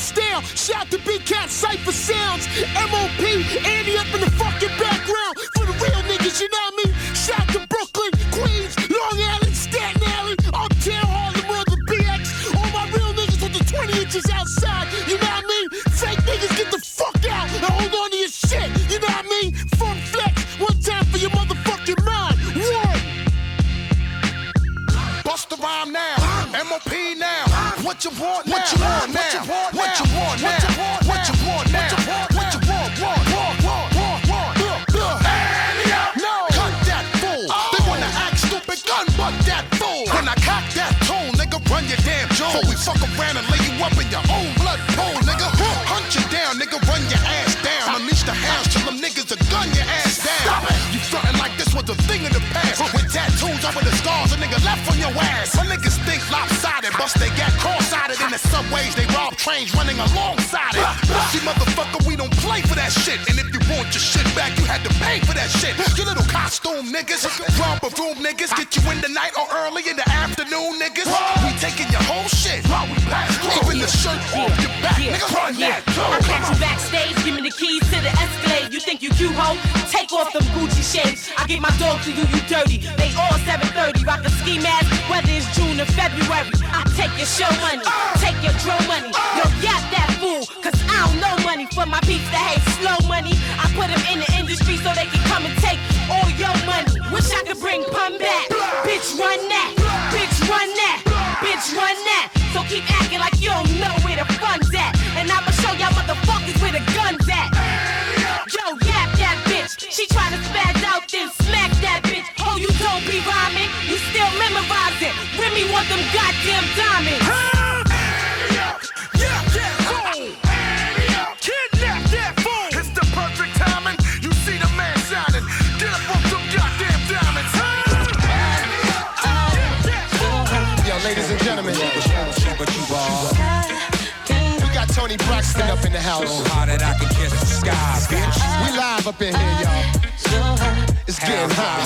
stale. Shout to Big Cat Cipha Sounds. MOP, that shit. And if you want your shit back, you had to pay for that shit. You little costume niggas, romper room niggas, get you in the night or early in the afternoon, niggas. We taking your whole shit. We Even the shirt off your back, nigga. Run Yeah, that. I catch you backstage, give me the keys to the Escalade. You think you cute, ho? Take off them Gucci shades. I get my dog to you, you dirty. They all 730, rock a ski mask, whether it's June or February. I take your show money, uh. take your dro money. Yo, yap that I don't know money for my peeps that hate slow money. I put them in the industry so they can come and take all your money. Wish I could bring Pun back. Bitch, run that. Bitch, run that. Bitch, run that. So keep acting like you don't know where the fun's at. And I'ma show y'all motherfuckers where the gun's at. Yo, yap that bitch. She tryna spaz out, then smack that bitch. Oh, you don't be rhyming. You still memorize it. Remy want them goddamn diamonds. Toni Braxton up in the house. Hard that I can kiss the sky, bitch. We live up in here, y'all. It's getting hot.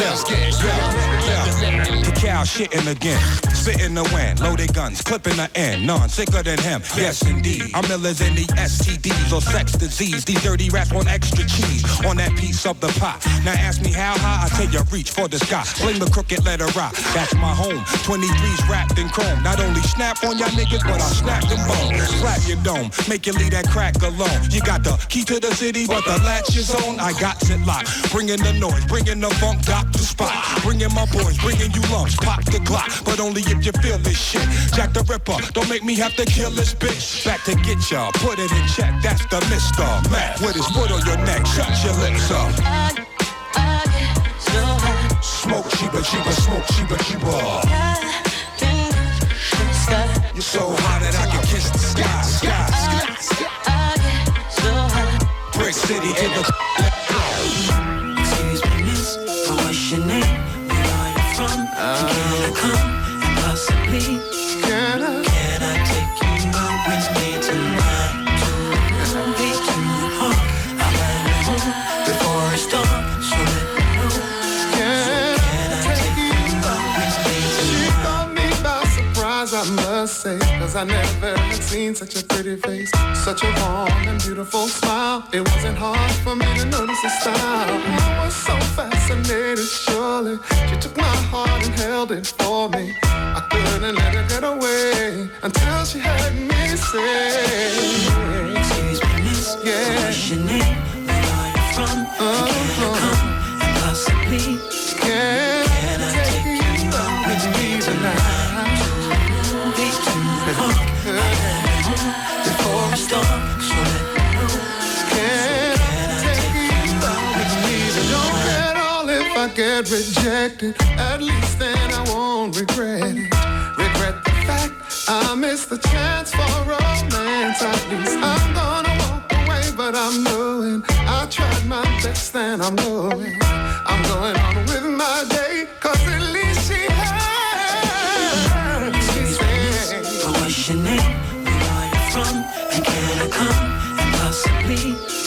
Let's get it. Cacao shitting again. Spitting the wind, loaded guns, clipping the end. None sicker than him. Yes, indeed. I'm illers than the STDs or sex disease. These dirty rats want extra cheese on that piece of the pot. Now ask me how high, I tell you reach for the sky. Fling the crooked letter rock. That's my home. 23's wrapped in chrome. Not only snap on y'all niggas, but I snap them bones. Slap your dome, make you leave that crack alone. You got the key to the city, but the latch is on. I got it locked. Bringing the noise, bringing the funk, got the spot. Bringing my boys, bringing you lumps. Pop the Glock, but only if you feel this shit. Jack the Ripper, don't make me have to kill this bitch. Back to get y'all, put it in check. That's the Mr. Mac with his foot on your neck. Shut your lips up. Smoke cheaper, cheaper, smoke cheaper, cheaper. You're so hot that I can kiss the sky, sky, sky. Brick City in the I never had seen such a pretty face. Such a warm and beautiful smile. It wasn't hard for me to notice the style. I was so fascinated, surely. She took my heart and held it for me. I couldn't let her get away until she heard me say. Excuse me, miss, Yeah. what's your name? Where are you from? And can I come and possibly? Before it's dark. So let me know. Can I take out with? Don't at all if I get rejected. At least then I won't regret it. Regret the fact I missed the chance for romance. At least I'm gonna walk away, but I'm knowing I tried my best and I'm knowing I'm going on with my day. Cause at least she heard your name? Where are you from? And can I come and possibly?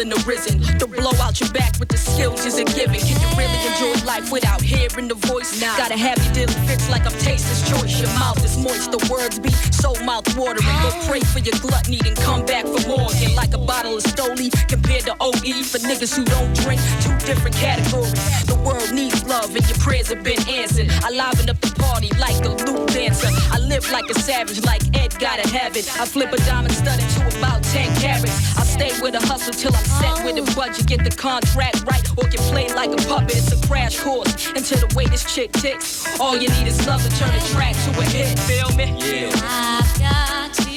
Adrenaline arisen. To blow out your back with the skills isn't given. Can you really enjoy life without hearing the voice? Now gotta have you dealing fits like I'm tasteless choice. Your mouth is moist, the words be so mouth watering. Go pray for your gluttony and come back for more. Get like a bottle of Stoli compared to OE for niggas who don't drink. Two different categories. The world needs love and your prayers have been answered. I liven up the party like a loop dancer. I live like a savage, like Ed gotta have it. I flip a diamond stud into about 10 carats. I stay with a hustle till I'm set with a budget. Get the contract right or get played like a puppet. It's a crash course into the way this chick ticks. All you need is love to turn a track to a hit. Feel me? Yeah. I've got to.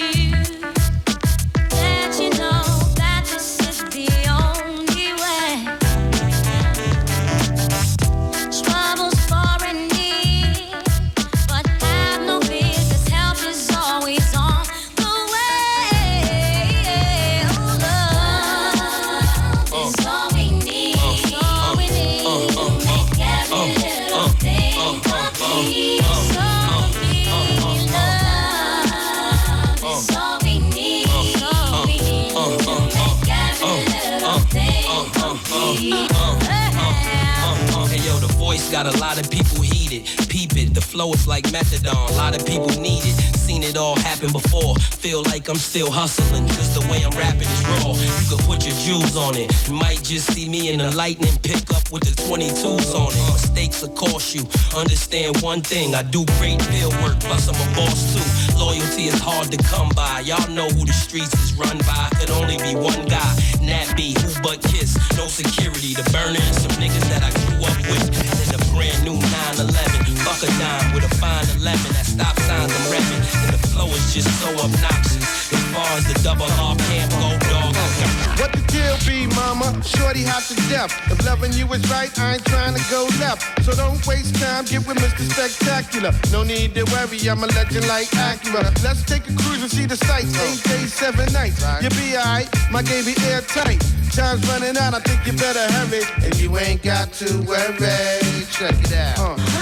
Got a lot of people heated. Peep it, the flow is like methadone. A lot of people need it. Seen it all happen before. Feel like I'm still hustling, cause the way I'm rapping is raw. You can put your jewels on it. You might just see me in a lightning pickup with the 22s on it. Mistakes will cost you. Understand one thing, I do great field work, plus I'm a boss too. Loyalty is hard to come by. Y'all know who the streets is run by. Could only be one guy, Shorty hot to death. If loving you is right, I ain't trying to go left. So don't waste time, get with Mr. Spectacular. No need to worry, I'm a legend like Acura. Let's take a cruise and see the sights. Eight days, seven nights. You'll be alright, my game be airtight. Time's running out, I think you better hurry. And you ain't got to worry. Check it out. Uh.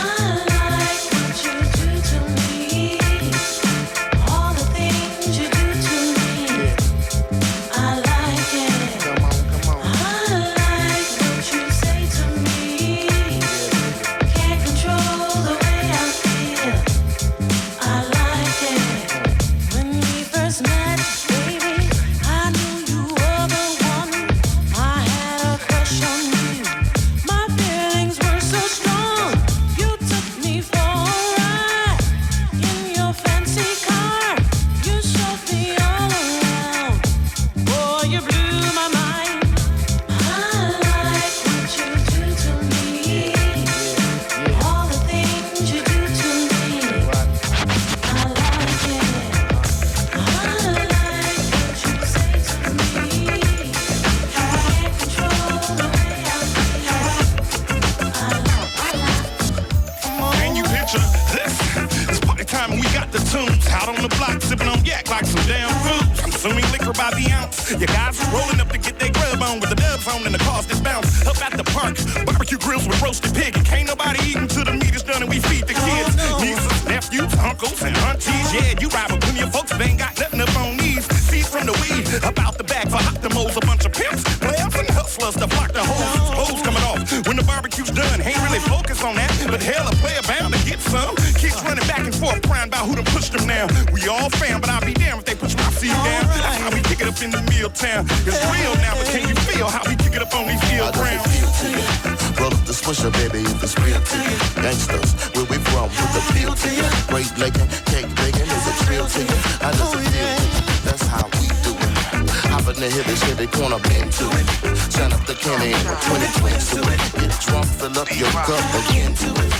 wanna bend to it. Turn up the can and 20 twins to it. Drunk, fill up your cup again to it.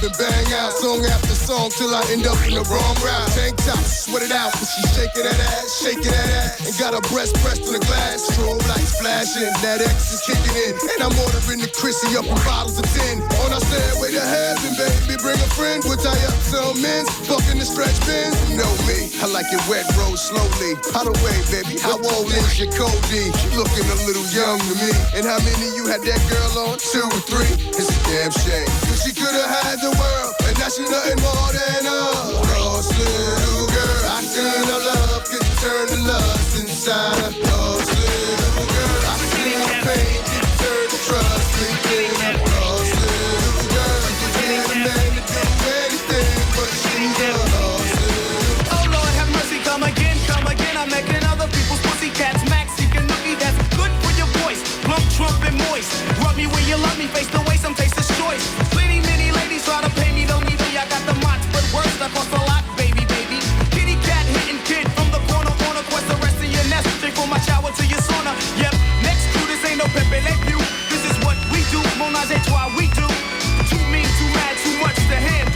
Club and bang out song after song till I end up in the wrong route. Tank top, sweat it out, but she shaking that ass, shaking that ass, and got her breast pressed on the glass. Strobe lights flashing, that X is kicking in, and I'm ordering the Chrissy up in bottles of tin. On our stairway to heaven, baby, bring a friend. We'll tie up some men, fucking the stretch bins. You know me, I like it wet, roll slowly. How the way, baby? How old is your Cody? She looking a little young to me. And how many you had that girl on? Two or three? It's a damn shame. Cause she could've had the world, and now she nothing more than a lost little girl. I seen her love get turned to lust inside her lost little girl. I seen her pain get turned to trust. I'm lost little girl. She could get a man to do anything, but she's a lost little Oh Lord, have mercy, come again, come again. I'm making other people's pussy cats max. Seeking nookie that's good for your voice. Plump, trump, and moist. Rub me where you love me, face the way Yep, next to this ain't no Pepe Le Pew. This is what we do, Monage et toi, we do. Too mean, too mad, too much to handle.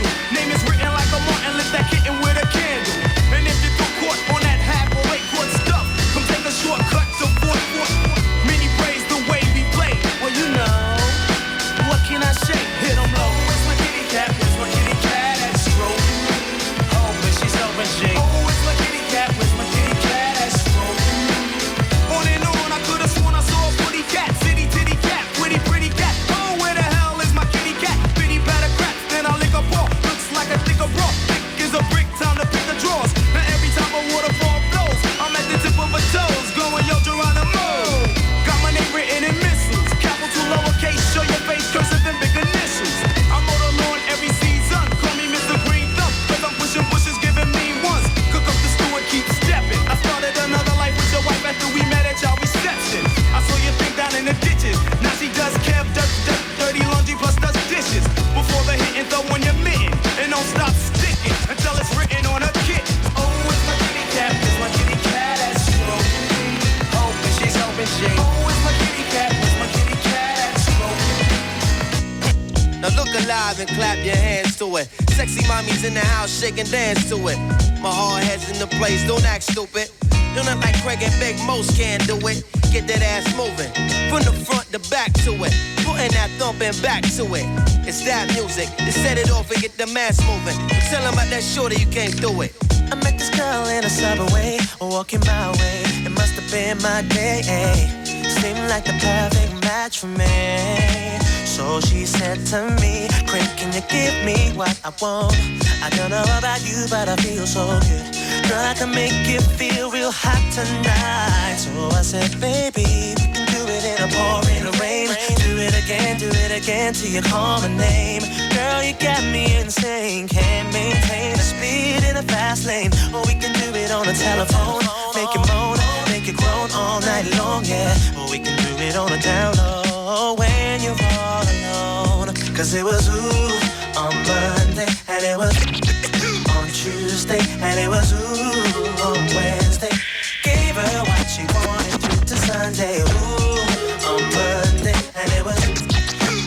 Shake and dance to it. My hard head's in the place, don't act stupid. Don't like Craig and Big Most can do it. Get that ass moving. From the front to back to it. Putting that thumping back to it. It's that music. To set it off and get the mass moving. Tell 'em about that shorty you can't do it. I met this girl in a subway, walking my way. It must have been my day. Seemed like the perfect match for me. So she said to me, Craig, can you give me what I want? I don't know about you, but I feel so good. Girl, I can make you feel real hot tonight. So I said, baby, we can do it in a pouring rain. Do it again, do it again till you call my name. Girl, you got me insane. Can't maintain the speed in a fast lane. Or we can do it on the telephone. Make it moan, make it groan all night long, yeah. Or we can do it on a down low when you're. Cause it was ooh on Monday, and it was on Tuesday, and it was ooh on Wednesday. Gave her what she wanted through to Sunday, ooh on Monday, and it was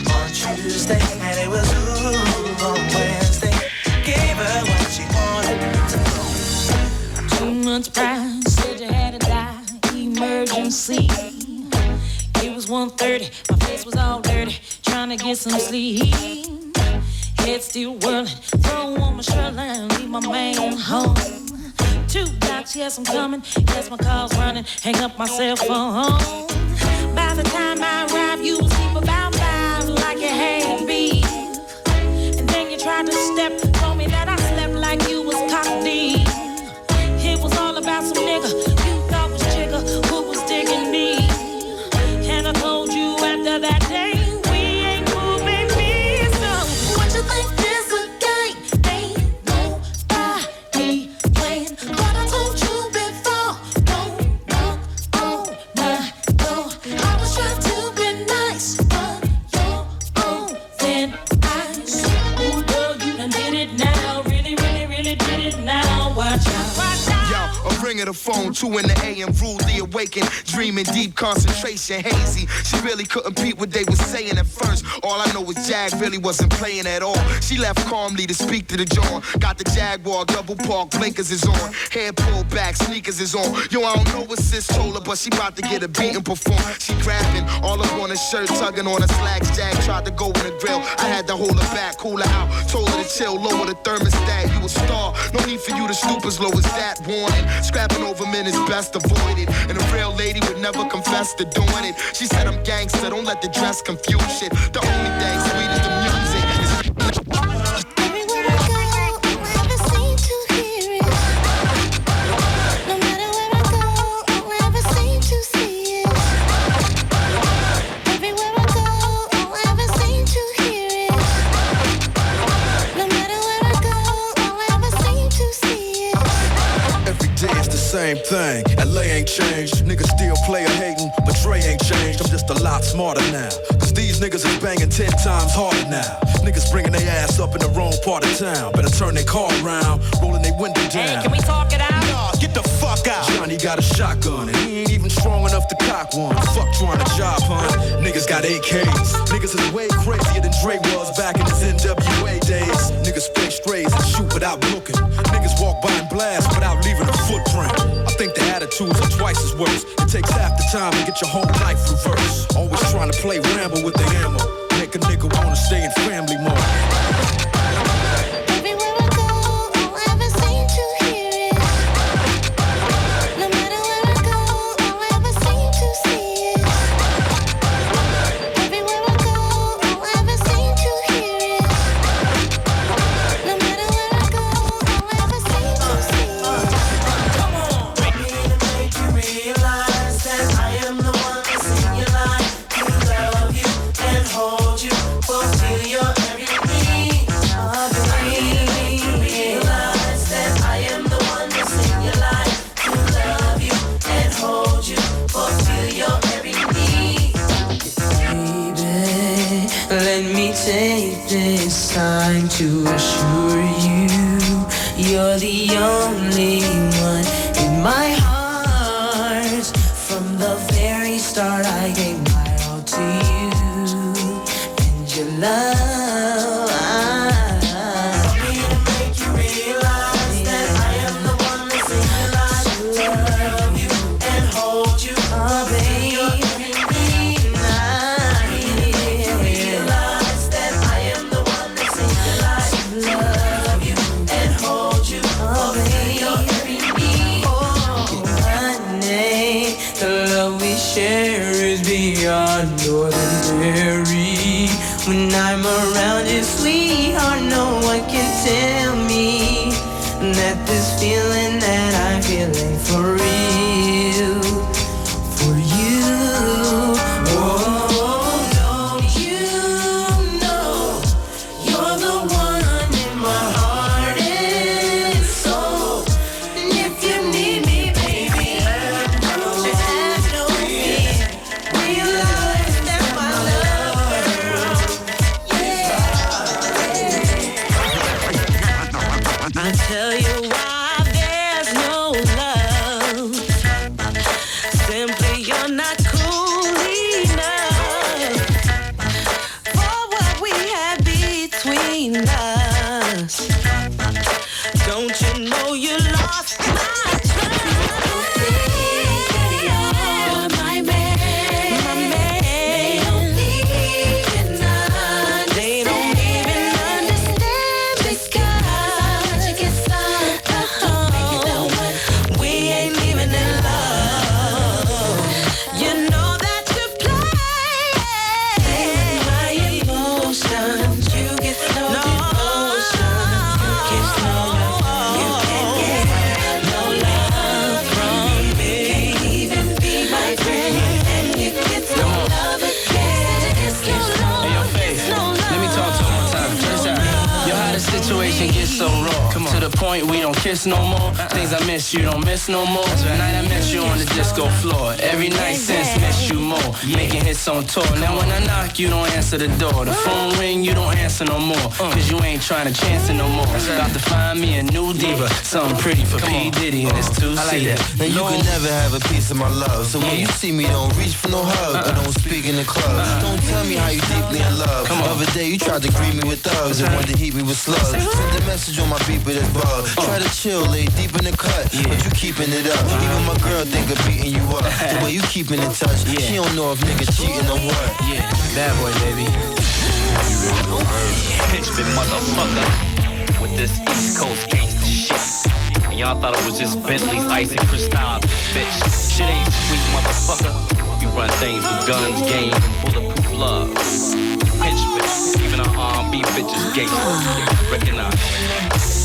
on Tuesday, and it was ooh on Wednesday. Gave her what she wanted to Two months prior, said you had to die. Emergency. It was 1.30, my face was all dirty, trying to get some sleep. Head still whirling, throw on my shirt and leave my man home. Two blocks, yes, I'm coming. Yes, my car's running. Hang up my cell phone. By the time I arrived, you was sleep about five, like you had beef. And then you tried to step, concentration, hazy. She really couldn't beat what they was saying at first. All I know was Jag really wasn't playing at all. She left calmly to speak to the John. Got the Jaguar, double park, blinkers is on. Hair pulled back, sneakers is on. Yo, I don't know what sis told her, but she about to get a beat and perform. She grabbing, all up on her shirt, tugging on her slacks. Jag tried to go in the grill. I had to hold her back, cool her out. Told her to chill, lower the thermostat. You a star, no need for you to stoop as low as that. Warning, scrapping over men is best avoided. And a real lady would never confess to doing it. She said I'm gangster, don't let the dress confuse shit. The only thing sweet is the music. Same thing. LA ain't changed. Niggas still play a hating, but Dre ain't changed. I'm just a lot smarter now. Cause these niggas is banging ten times harder now. Niggas bringing their ass up in the wrong part of town. Better turn their car around, rolling their window down. Hey, can we talk it out? Nah, get the fuck out. Johnny got a shotgun and he ain't even strong enough to cock one. Fuck trying to job hunt. Niggas got AKs. Niggas is way crazier than Dre was back in his NWA days. Niggas spray strays and shoot without looking. Niggas walk by and blast without leaving a footprint. I think the attitudes are twice as worse. It takes half the time to get your whole life reversed. Always trying to play Rambo with the ammo. Make a nigga wanna stay in family mode. Time to assure you you're the only no more. Answer the door. The phone ring, you don't answer no more. Uh. Cause you ain't trying to chance it no more. About to find me a new diva. Something pretty for P. Diddy and it's two seater. Now you can never have a piece of my love. So when you see me, don't reach for no hug. Uh-uh. Or don't speak in the club. Uh-uh. Don't tell me how you deeply in love. The other day you tried to greet me with thugs and wanted to heat me with slugs. Send a message on my beeper that's bug. Uh. Try to chill, lay deep in the cut, Yeah. but you keeping it up. Uh-huh. Even my girl think of beating you up. The way you keeping in touch, Yeah. she don't know if niggas cheating or what. Yeah, bad boy, baby. Pitchman motherfucker with this East Coast gangsta shit. And y'all thought it was just Bentley's icy crystal, bitch. Shit ain't sweet, motherfucker. We run things with guns, game, and bulletproof love. Pitchman, even our R&B bitches gangsta. Recognize.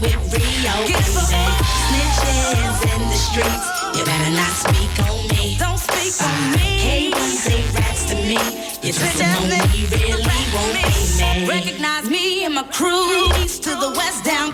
With Rio, baby. Snitches in the streets. You better not speak on me. Don't speak on me. K1 say rats to me. You testimony really won't be me. Recognize me and my crew. East to the west, down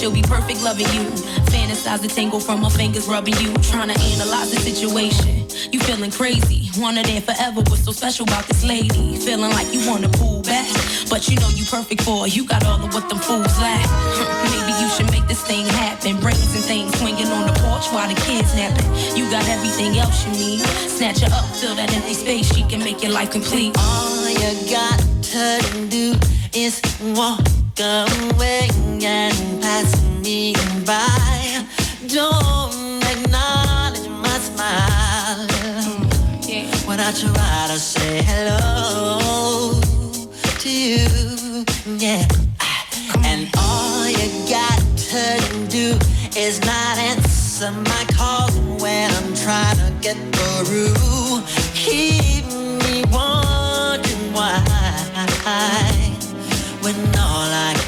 she'll be perfect loving you. Fantasize the tingle from her fingers rubbing you. Trying to analyze the situation. You feeling crazy. Wanted there forever. What's so special about this lady? Feeling like you wanna pull back. But you know you perfect for her. You got all of what them fools lack. Maybe you should make this thing happen. Brains and things swinging on the porch while the kids napping. You got everything else you need. Snatch her up, fill that empty space. She can make your life complete. All you got to do is walk away and pass me by. Don't acknowledge my smile when I try to say hello to you. Yeah. And all you got to do is not answer my calls when I'm trying to get through. Keep me wondering why when all I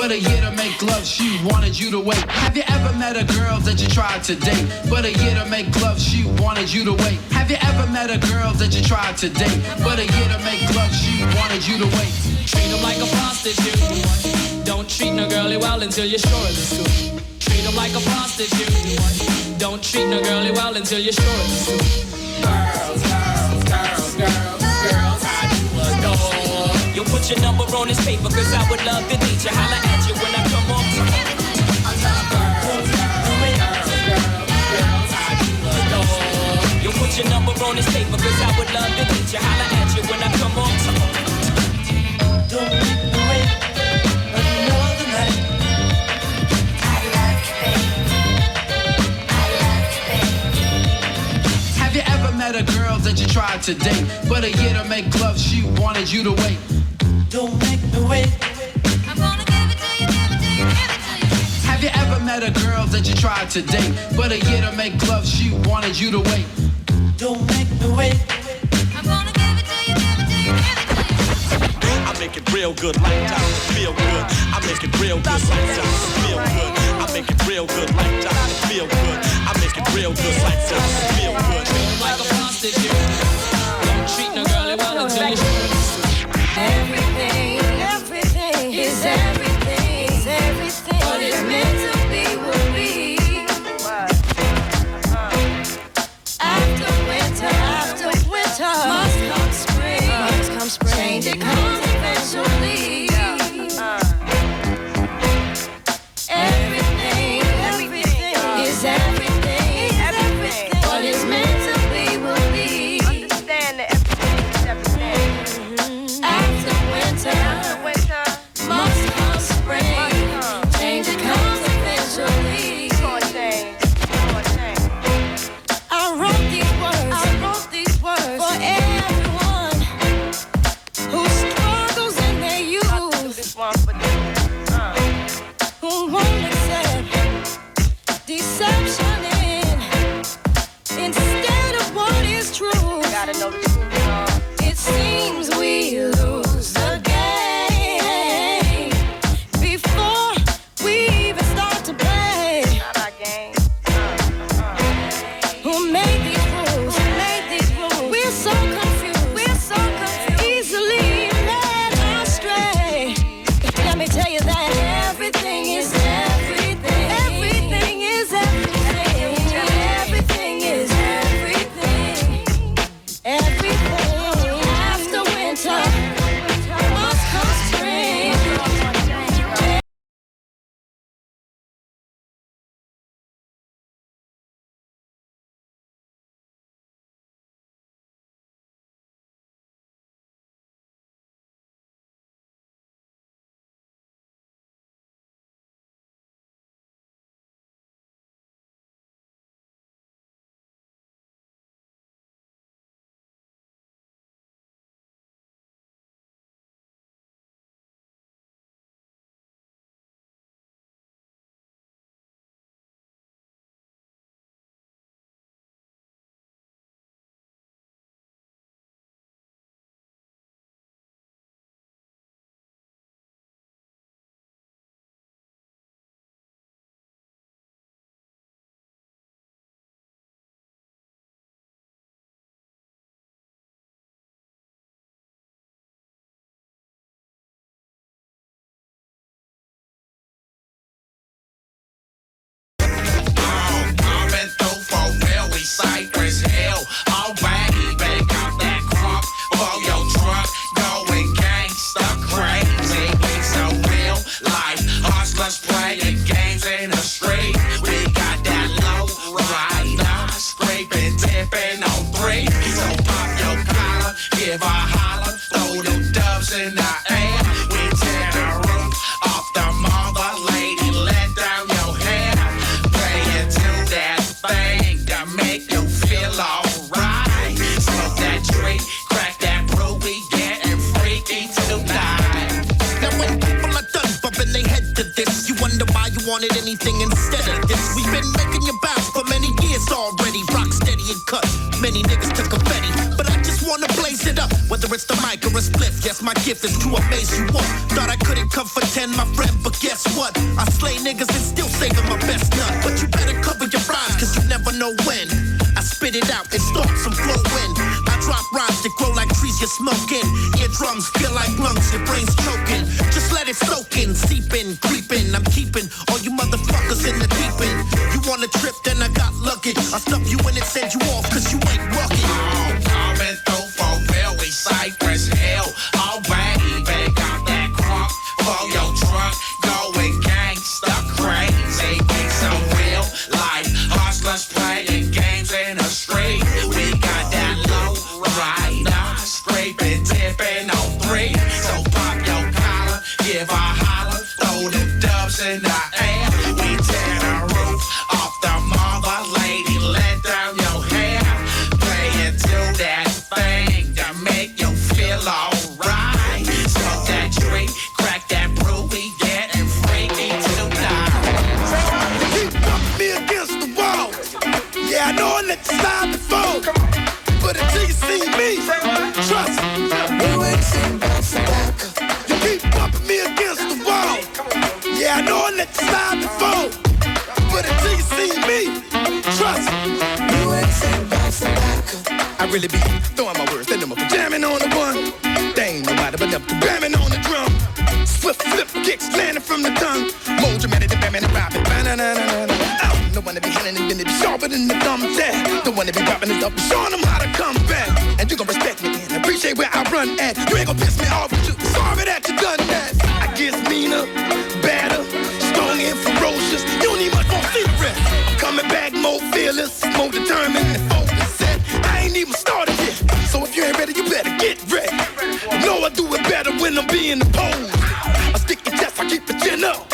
girl but a year to make love, she wanted you to wait. Have you ever met a girl that you tried to date, but a year to make love, she wanted you to wait? Have you ever met a girl that you tried to date, but a year to make love, she wanted you to wait? Treat them like a prostitute. Don't treat no girlie well until you're sure of the scoop. Treat them like a prostitute. Don't treat no girlie well until you're sure of the scoop. You'll put your number on this paper, cause I would love to meet you. Holla at you when I come on. You'll put your number on this paper, cause I would love to meet you. Holla at you when I come on. Don't wait another night. Have you ever met a girl that you tried to date, but a year to make love, she wanted you to wait? Don't make me wait. Have you ever met a girl that you tried to date, but a year to make love, she wanted you to wait? Don't make me wait. I'm gonna give it to you, give it to you, give it to you. I make it real good like that. Feel good. I make it real good like that. Feel good. I make it real good like that. Feel good. I make it real good like that. Feel good. Like a prostitute. Don't treat no girlie well until you're sure sipping on three. So pop your collar, give a holler, throw your doves in the air. We tear the roof off the mother lady, let down your hair. Play to that thing to make you feel alright. Smoke that tree, crack that bro, we getting freaky tonight. Now when people are done bumping their head to this, you wonder why you wanted anything in cut. Many niggas took confetti, but I just wanna blaze it up. Whether it's the mic or a spliff, yes, my gift is to amaze you all. Thought I couldn't come for 10, my friend, but guess what? I slay niggas and still saving my best nut. But you better cover your rhymes, cause you never know when. I spit it out and start some flowin'. I drop rhymes that grow like trees you're smoking. Eardrums feel like lungs, your brain's choking. Just let it soak in, seep in, creeping. I'm keeping all you motherfuckers in the deep end. You wanna trip, then I luggage. I stuff you in and send you off, cause you I let you slide before. But until you see me, trust. You ain't seen I really be throwing my words, then I'm jamming on the one. They ain't nobody but them jamming on the drum. Swift flip kicks landing from the tongue. More dramatic than Batman and Robin. Ba-na-na-na-na-na. Oh, no one to be handling it, then sharper than the thumb. The one to be dropping it up, showing them how to come back. And you gon' respect me and appreciate where I run at. You ain't gon' piss me off, but you sorry that you done fearless, more determined and focused. I ain't even started yet. So if you ain't ready, you better get ready. Know I do it better when I'm being opposed. I stick your chest, I keep the chin up.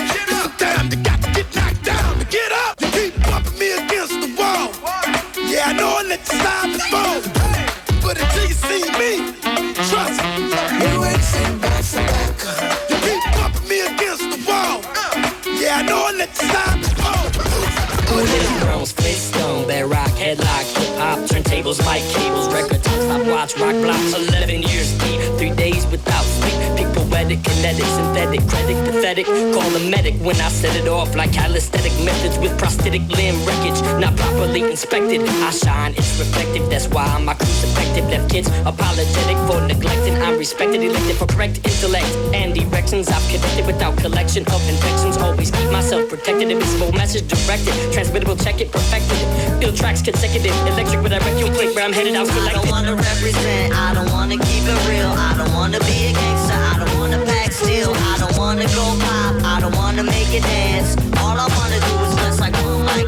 Turntables, mic cables, record top, stopwatch, rock blocks, 11 years deep, three days without sleep, pick poetic, kinetic, synthetic, credit, pathetic, call the medic when I set it off like calisthenic methods with prosthetic limb wreckage, not properly inspected, I shine, it's reflective, that's why I'm my effective, left kids apologetic for neglecting, I'm respected, elected for correct intellect, and erections, I've connected without collection of infections, always keep myself protected, invisible message directed, transmittable, check it, perfected, feel tracks consecutive, electric with direct you click where I'm headed, I'll I don't wanna represent, I don't wanna keep it real, I don't wanna be a gangster, I don't wanna pack steel, I don't wanna go pop, I don't wanna make it dance. All I wanna do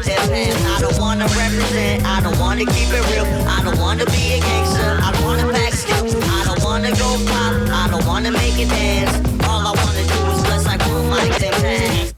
I don't wanna represent, I don't wanna keep it real, I don't wanna be a gangster, I don't wanna pack steel, I don't wanna go pop, I don't wanna make it dance. All I wanna do is dress like one their pants.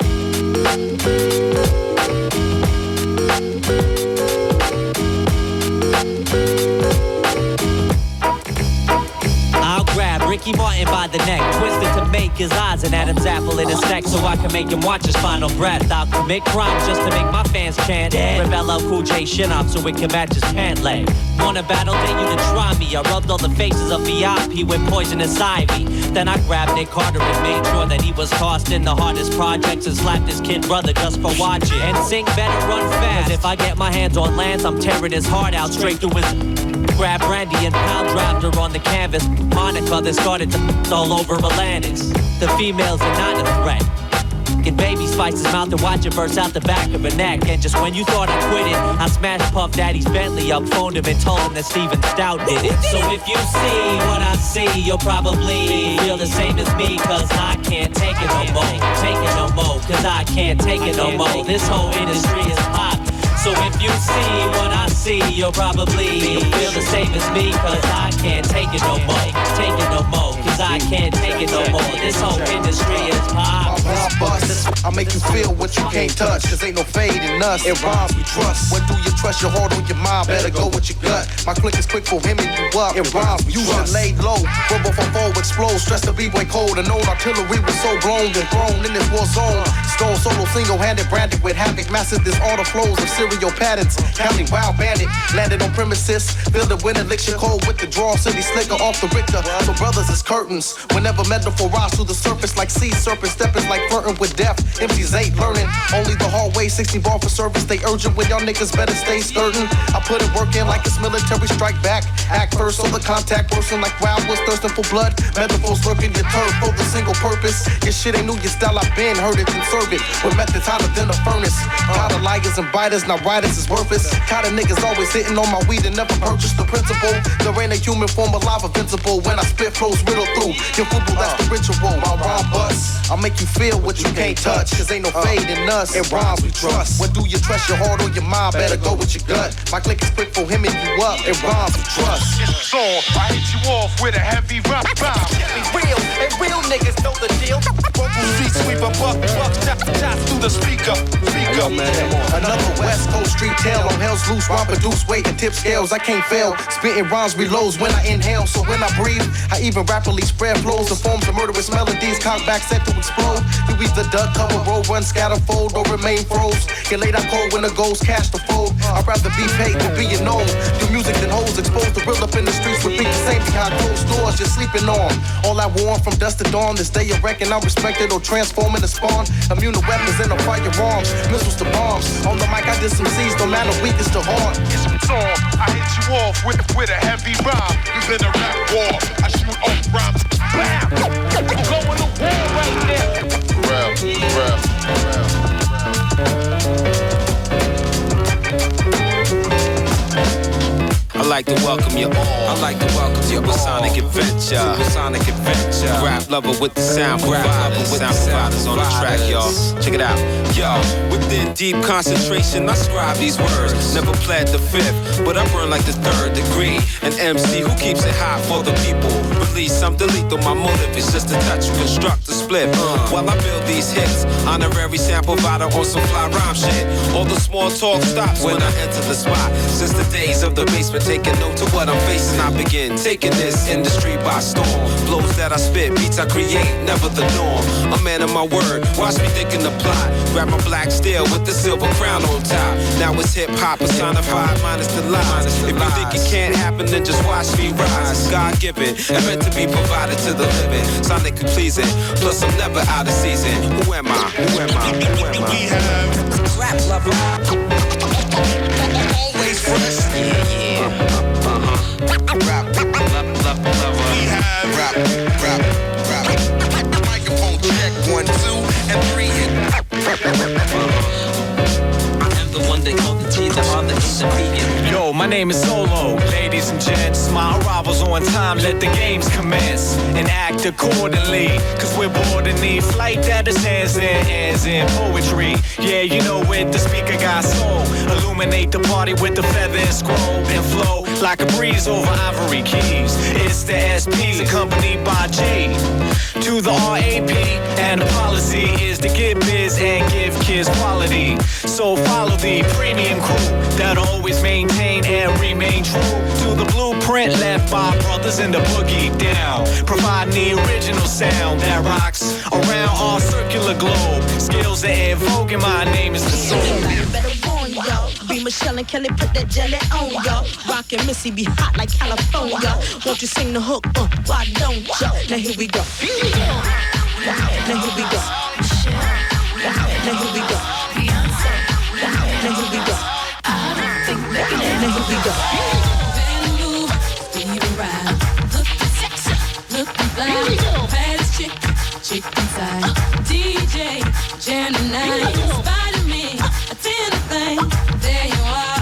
Ricky Martin by the neck, twisted to make his eyes an Adam's apple in his neck, so I can make him watch his final breath. I'll commit crimes just to make my fans chant. Rebel out Cool J shin up so it can match his pant leg. Wanna battle, dare you to try me. I rubbed all the faces of VIP with poisonous ivy. Then I grabbed Nick Carter and made sure that he was tossed in the hardest projects and slapped his kid brother just for watching. And sing better, run fast. 'Cause if I get my hands on Lance, I'm tearing his heart out straight through his. Grab Brandy and pound dropped her on the canvas. Monica then started to all over Atlantis. The females are not a threat. Get baby spice his mouth and watch it burst out the back of her neck. And just when you thought I quit it, I smashed Puff Daddy's Bentley up, phoned him and told him that Steven Stoute did it. So if you see what I see, you'll probably feel the same as me, cause I can't take it no more. Take it no more, cause I can't take it no more. This whole industry is pop. So if you see what I see, you'll probably feel the same as me, cause I can't take it no more. Take it no more, I can't take it no more. This whole industry is pop. Rhyme bust. I make you feel what you can't touch. Cause ain't no fade in us. It rhymes we trust. When do you trust your heart or your mind? Better go with your gut. My click is quick for him and you up. It rhymes we trust. laid low. Rubber for four explode. Stress the B-boy cold. And old artillery was so blown and thrown in this war zone. Stone solo single-handed branded with havoc. Massive this all the flows of serial patterns. County wild bandit. Landed on premises. Build a winner elixir cold with the draw. City slicker off the Richter. So brothers is curtains. Whenever metaphor rise to the surface like sea serpent. Stepping like flirting with death. MCs ain't learning. Only the hallway, 60 bar for service. They urgent when y'all niggas better stay skirting. I put it work in like it's military strike back. Act first so the contact person like wild was thirsting for blood. Metaphors lurking your turf for the single purpose. Your shit ain't new, your style I've been heard it, conserve it. With methods hotter than a furnace. Kind of liars and biters, now writers is worthless. Kind of niggas always hitting on my weed and never purchase the principle. There ain't a human form alive invincible. When I spit flows riddle through your football, that's the ritual. My rhyme bust. I make you feel what you can't touch. Cause ain't no uh. fade in us. It rhymes we trust. When do you trust your heart or your mind? Better go with your gut. My click is quick for him and you up. It rhymes we trust. It's So I hit you off with a heavy rhyme. Real and real niggas know the deal. Street sweeper, buck, buck, shots, shots through the speaker. Speaker. Another West Coast street tale on hell's loose, rhyme produce, weight and tip scales. I can't fail. Spitting rhymes reloads when I inhale. So when I breathe, I even rapidly spread flows and forms of murderous melodies. Cock back set to explode. You the duck, cover, roll, run, scatter, fold, or remain froze. Get laid out cold when the ghost cash the fold. I'd rather be paid than being known. Do music than hoes exposed to real up in the streets. Repeat the same behind closed doors, just sleeping on. All I want from dusk to dawn. This day of reckon I'm respected or transforming to spawn. Immune to weapons and the firearms. Missiles to bombs. On the mic, I did some C's, no matter weakest to hard. So I hit you off with, with a heavy rhyme. You've been a rap war. I shoot off rhymes. Bam! Going to war right there. Rap, rap, like to welcome you all. I like to welcome you to Sonic Adventure. Sonic Adventure. Rap lover with the sound provider. Sound providers on the track, y'all. Check it out. Yo, within deep concentration, I scribe these words. Never pled the fifth, but I burn like the third degree. An MC who keeps it hot for the people. Release something lethal. My motive is just to touch, construct a split. Uh, while I build these hits, honorary sample provider on some fly rhyme shit. All the small talk stops when I enter the spot. Since the days of the basement, taking note to what I'm facing, I begin taking this industry by storm. Blows that I spit, beats I create, never the norm. A man of my word, watch me thinking the plot. Grab my black steel with the silver crown on top. Now it's hip hop personified, minus the lies. If you think it can't happen, then just watch me rise. God given, and meant to be provided to the living. Sonically pleasing, plus I'm never out of season. Who am I? Who am I? Who am I? We have rap lover. always fresh. Yeah, yeah. Uh-huh. Microphone check one, two, and three. I am the one they call the vegan. Yo, my name is Solo. Ladies and gents, my arrival's on time. Let the games commence and act accordingly. Cause we're bored and need flight that in, hands in poetry. Yeah, you know it, the speaker got soul. Illuminate the party with the feather and scroll and flow like a breeze over ivory keys. It's the SP, accompanied by G. To the RAP, and the policy is to get biz and give kids quality. So follow the premium crew that always maintain and remain true to the blueprint left by brothers in the boogie down. Providing the original sound that rocks around our circular globe. Skills that invoke, and my name is the soul. Michelle and Kelly, put that jelly on y'all. Rockin' Missy be hot like California. Won't you sing the hook? Uh, why don't y'all? Now here we go. Now here we go. Now here we go. Now here we go. Now here we go. Chick inside. DJ, jam tonight. Spider me, attend thing. You are.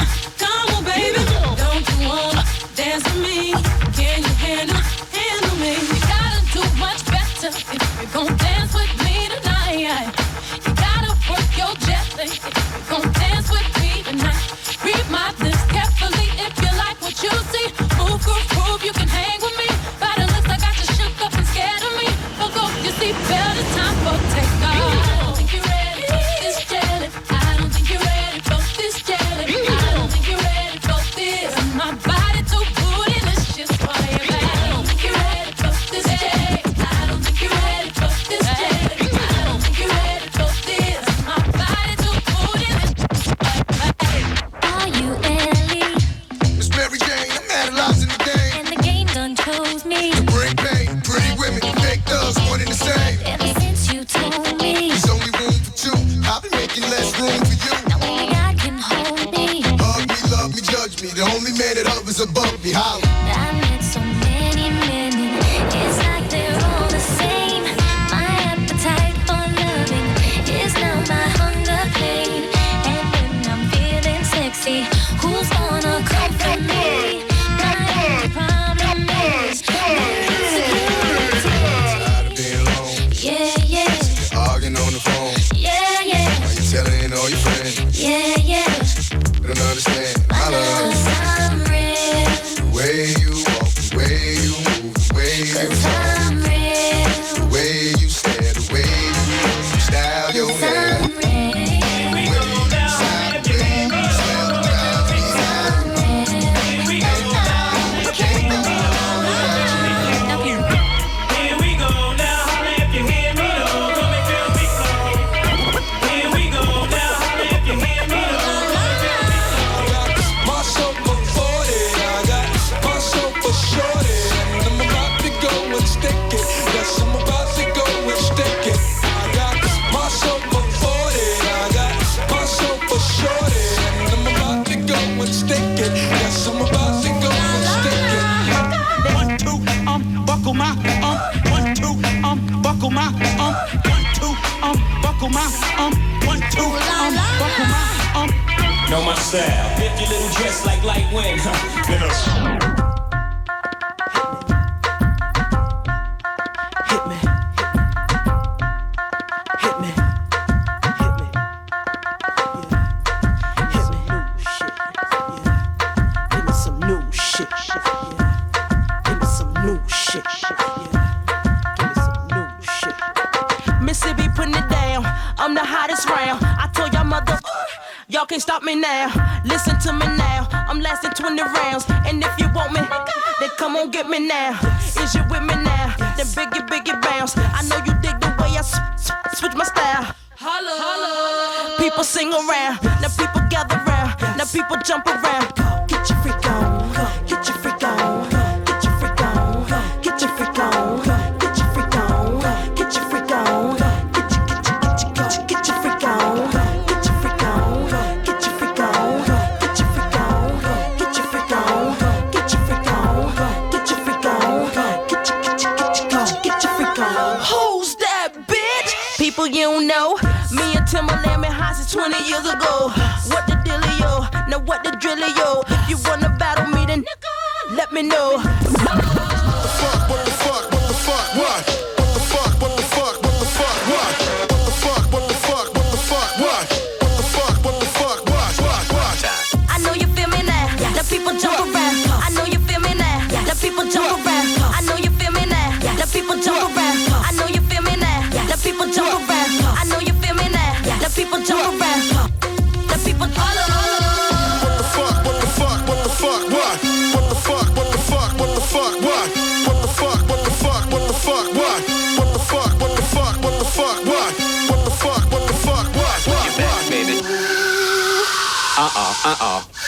people jump around. Go, get your freak on. Get your freak on. Get your freak on. Get your freak on. Get your freak on. Get your. Get your get your get your freak on. Get your freak on. Get your freak on. Get your freak on. Get your freak on. Get your. Get your. Get your get your freak on. Who's that bitch? People you know. Me and Timbaland been hot since 20 years ago. Trilio. If you wanna battle me, then let me know. uh uh.